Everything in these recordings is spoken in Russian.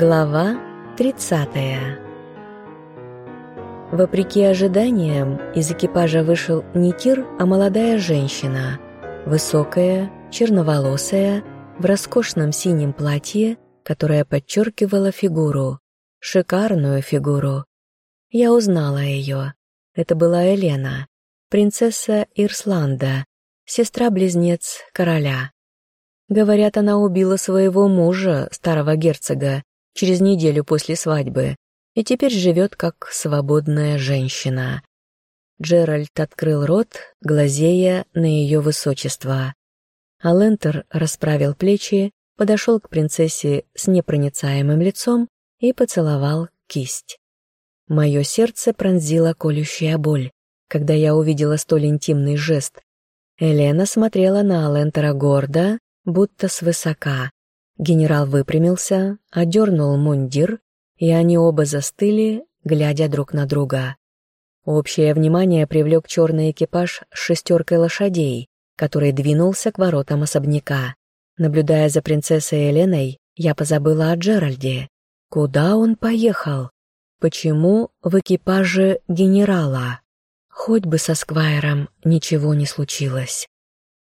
Глава 30 Вопреки ожиданиям, из экипажа вышел не Кир, а молодая женщина. Высокая, черноволосая, в роскошном синем платье, которое подчеркивало фигуру. Шикарную фигуру. Я узнала ее. Это была Елена, принцесса Ирсланда, сестра-близнец короля. Говорят, она убила своего мужа, старого герцога, через неделю после свадьбы, и теперь живет как свободная женщина. Джеральд открыл рот, глазея на ее высочество. А Лентер расправил плечи, подошел к принцессе с непроницаемым лицом и поцеловал кисть. Мое сердце пронзила колющая боль, когда я увидела столь интимный жест. Елена смотрела на Лентера гордо, будто свысока, Генерал выпрямился, одернул мундир, и они оба застыли, глядя друг на друга. Общее внимание привлек черный экипаж с шестеркой лошадей, который двинулся к воротам особняка. Наблюдая за принцессой Еленой, я позабыла о Джеральде. Куда он поехал? Почему в экипаже генерала? Хоть бы со Сквайром ничего не случилось.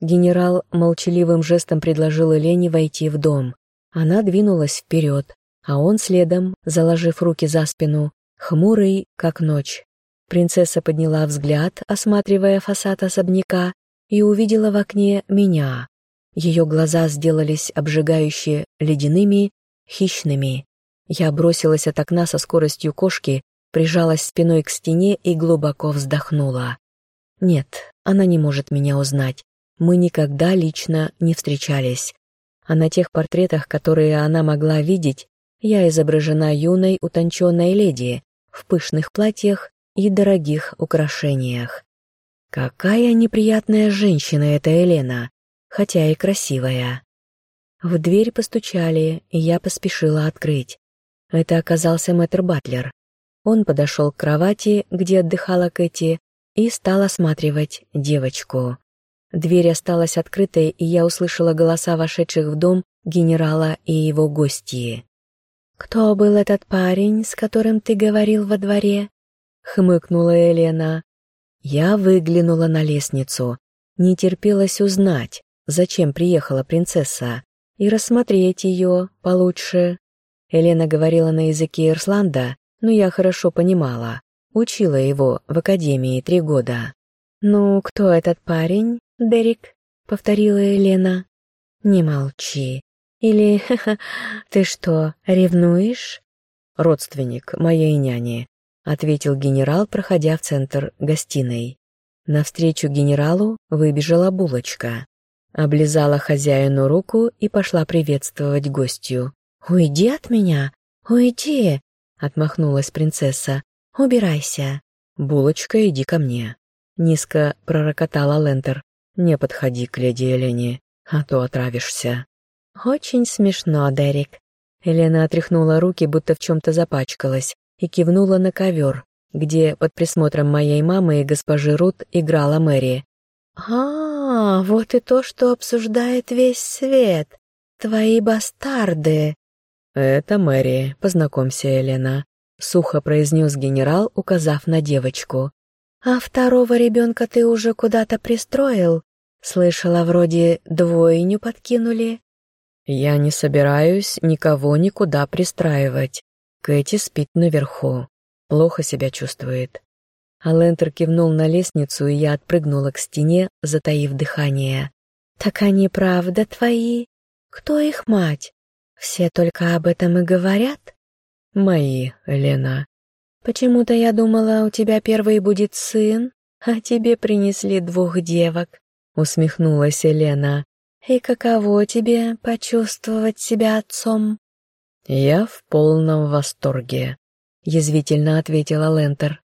Генерал молчаливым жестом предложил Елене войти в дом. Она двинулась вперед, а он следом, заложив руки за спину, хмурый, как ночь. Принцесса подняла взгляд, осматривая фасад особняка, и увидела в окне меня. Ее глаза сделались обжигающе ледяными, хищными. Я бросилась от окна со скоростью кошки, прижалась спиной к стене и глубоко вздохнула. Нет, она не может меня узнать. Мы никогда лично не встречались а на тех портретах, которые она могла видеть, я изображена юной утонченной леди в пышных платьях и дорогих украшениях. Какая неприятная женщина эта Елена, хотя и красивая. В дверь постучали, и я поспешила открыть. Это оказался мэтр Батлер. Он подошел к кровати, где отдыхала Кэти, и стал осматривать девочку. Дверь осталась открытой, и я услышала голоса вошедших в дом генерала и его гостьи. «Кто был этот парень, с которым ты говорил во дворе?» — хмыкнула Елена. Я выглянула на лестницу. Не терпелось узнать, зачем приехала принцесса, и рассмотреть ее получше. Елена говорила на языке Ирсланда, но я хорошо понимала. Учила его в академии три года. «Ну, кто этот парень?» «Дерек», — повторила Елена. «Не молчи. Или, ха-ха, ты что, ревнуешь?» «Родственник моей няни», — ответил генерал, проходя в центр гостиной. Навстречу генералу выбежала булочка. Облизала хозяину руку и пошла приветствовать гостью. «Уйди от меня! Уйди!» — отмахнулась принцесса. «Убирайся!» «Булочка, иди ко мне!» Низко пророкотала Лентер. Не подходи к леди Елене, а то отравишься». «Очень смешно, Дерек». Елена отряхнула руки, будто в чем-то запачкалась, и кивнула на ковер, где под присмотром моей мамы и госпожи Рут играла Мэри. «А, вот и то, что обсуждает весь свет. Твои бастарды». «Это Мэри, познакомься, Елена», — сухо произнес генерал, указав на девочку. «А второго ребенка ты уже куда-то пристроил?» Слышала, вроде двойню подкинули. Я не собираюсь никого никуда пристраивать. Кэти спит наверху. Плохо себя чувствует. А Лентер кивнул на лестницу, и я отпрыгнула к стене, затаив дыхание. «Так они правда твои? Кто их мать? Все только об этом и говорят?» «Мои, Лена». «Почему-то я думала, у тебя первый будет сын, а тебе принесли двух девок усмехнулась Елена. «И каково тебе почувствовать себя отцом?» «Я в полном восторге», — язвительно ответила Лентер.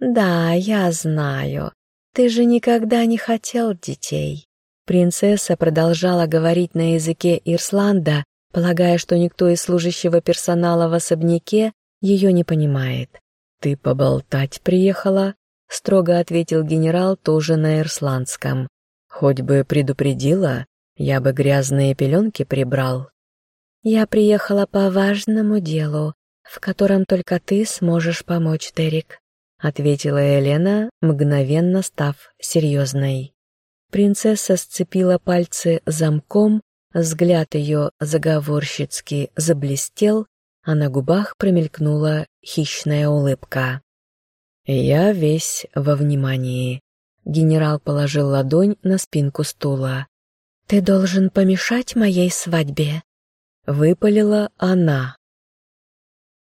«Да, я знаю. Ты же никогда не хотел детей». Принцесса продолжала говорить на языке Ирсланда, полагая, что никто из служащего персонала в особняке ее не понимает. «Ты поболтать приехала?» — строго ответил генерал тоже на ирсландском. Хоть бы предупредила, я бы грязные пеленки прибрал. «Я приехала по важному делу, в котором только ты сможешь помочь, Дерек», ответила Елена, мгновенно став серьезной. Принцесса сцепила пальцы замком, взгляд ее заговорщицки заблестел, а на губах промелькнула хищная улыбка. «Я весь во внимании». Генерал положил ладонь на спинку стула. «Ты должен помешать моей свадьбе», — выпалила она.